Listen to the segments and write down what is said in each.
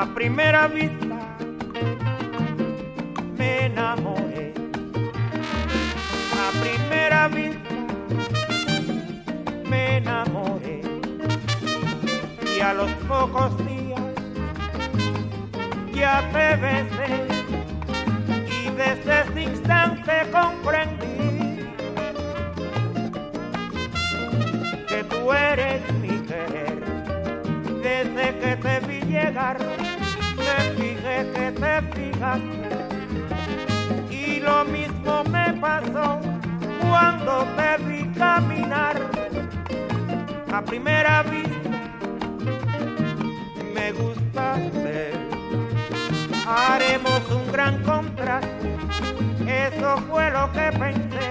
A primera vista me enamoré. A primera vista me enamoré. Y a los pocos días ya te besé. Y desde ese instante comprendí que tú eres mi querer. Desde que te vi llegar, me fijé que te fijaste. Y lo mismo me pasó cuando te vi caminar. A primera vista me gustaste. Haremos un gran contraste. Eso fue lo que pensé.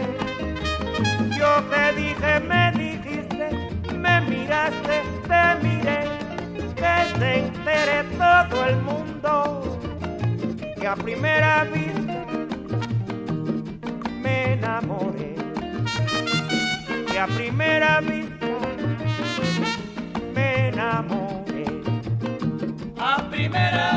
Yo te dije, me a primera vista me enamoré. A primera vista me enamoré. A primera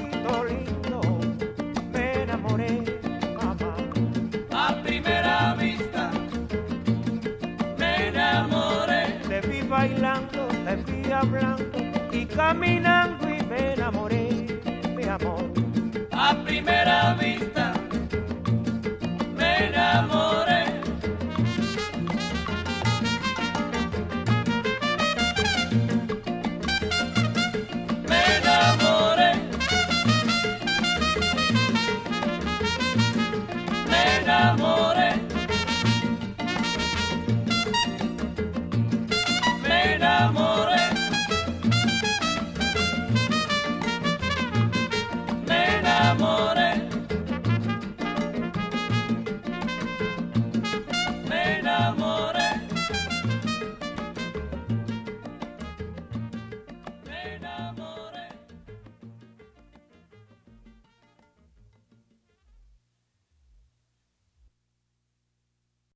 caminando y me enamoré, mi amor. A primera vista me enamoré. Me enamoré. Me enamoré.